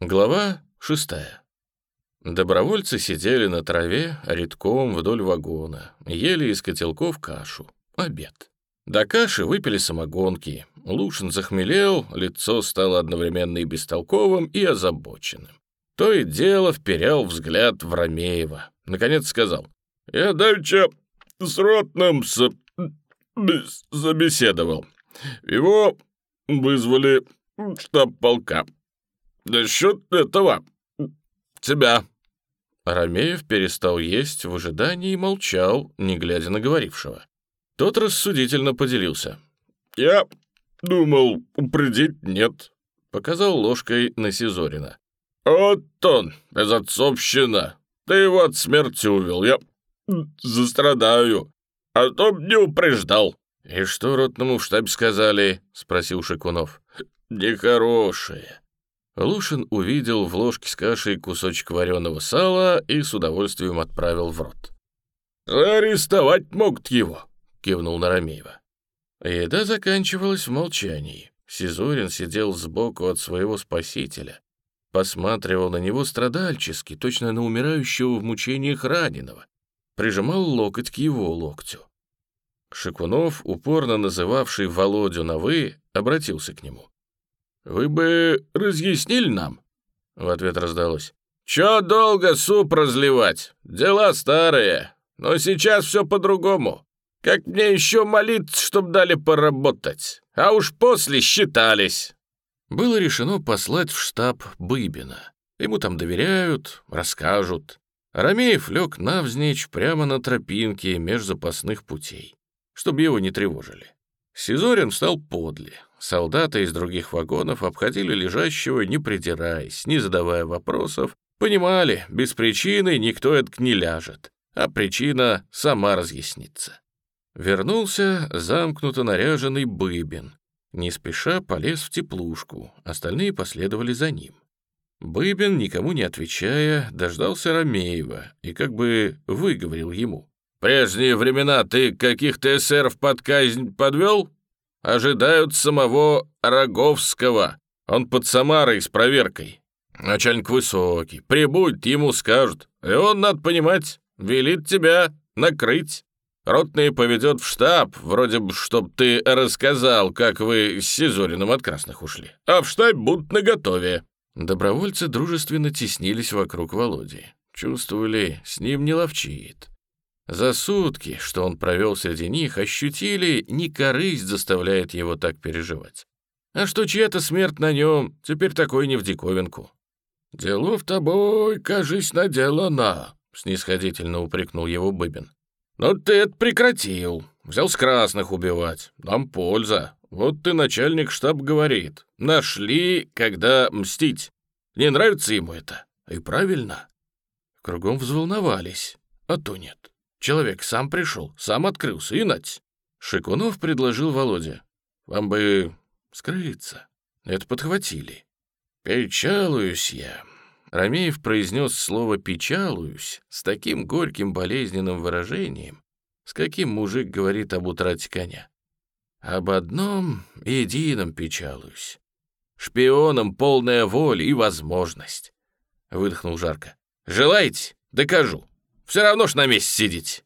Глава шестая. Добровольцы сидели на траве редком вдоль вагона, ели из котелков кашу. Обед. До каши выпили самогонки. Лушин захмелел, лицо стало одновременно и бестолковым, и озабоченным. То и дело вперял взгляд в Ромеева. Наконец сказал. «Я давеча с Ротным с... забеседовал. Его вызвали штаб полка. «Насчет этого... тебя». Ромеев перестал есть в ожидании и молчал, не глядя на говорившего. Тот рассудительно поделился. «Я думал, упредить нет», — показал ложкой на Сизорина. «Вот он, безотцовщина. Ты его от смерти увел. Я застрадаю. А то не упреждал». «И что ротному в штабе сказали?» — спросил Шикунов. «Нехорошие». Лушин увидел в ложке с кашей кусочек вареного сала и с удовольствием отправил в рот. «Арестовать могут его», — кивнул Нарамеева. Еда заканчивалась в молчании. Сизорин сидел сбоку от своего спасителя, посматривал на него страдальчески, точно на умирающего в мучениях раненого, прижимал локоть к его локтю. Шикунов, упорно называвший Володю на «вы», обратился к нему. «Вы бы разъяснили нам?» В ответ раздалось. «Чё долго суп разливать? Дела старые. Но сейчас все по-другому. Как мне еще молиться, чтоб дали поработать? А уж после считались». Было решено послать в штаб Быбина. Ему там доверяют, расскажут. Ромеев лег навзничь прямо на тропинке меж запасных путей, чтобы его не тревожили. Сизорин встал подле, Солдаты из других вагонов обходили лежащего, не придираясь, не задавая вопросов, понимали, без причины никто это не ляжет, а причина сама разъяснится. Вернулся замкнуто наряженный Быбин. Не спеша полез в теплушку, остальные последовали за ним. Быбин, никому не отвечая, дождался Ромеева и как бы выговорил ему. «Прежние времена ты каких-то эсеров под казнь подвел?» Ожидают самого Роговского. Он под Самарой с проверкой. Начальник высокий. Прибудет, ему скажут. И он, надо понимать, велит тебя накрыть. Ротный поведет в штаб, вроде бы, чтоб ты рассказал, как вы с Сизориным от красных ушли. А в штабе будут наготове». Добровольцы дружественно теснились вокруг Володи. Чувствовали, с ним не ловчит. За сутки, что он провел среди них, ощутили, не корысть заставляет его так переживать. А что чья-то смерть на нем, теперь такой не в диковинку. «Делов тобой, кажись, наделано», — снисходительно упрекнул его Быбин. «Но ты это прекратил. Взял с красных убивать. Нам польза. Вот ты начальник штаб говорит. Нашли, когда мстить. Не нравится ему это. И правильно». Кругом взволновались, а то нет. Человек сам пришел, сам открылся, и нать. Шикунов предложил Володе. Вам бы скрыться. Это подхватили. Печалуюсь я. Ромеев произнес слово «печалуюсь» с таким горьким болезненным выражением, с каким мужик говорит об утрате коня. Об одном едином печалуюсь. Шпионам полная воля и возможность. Выдохнул жарко. Желаете? Докажу. Все равно ж на месте сидеть».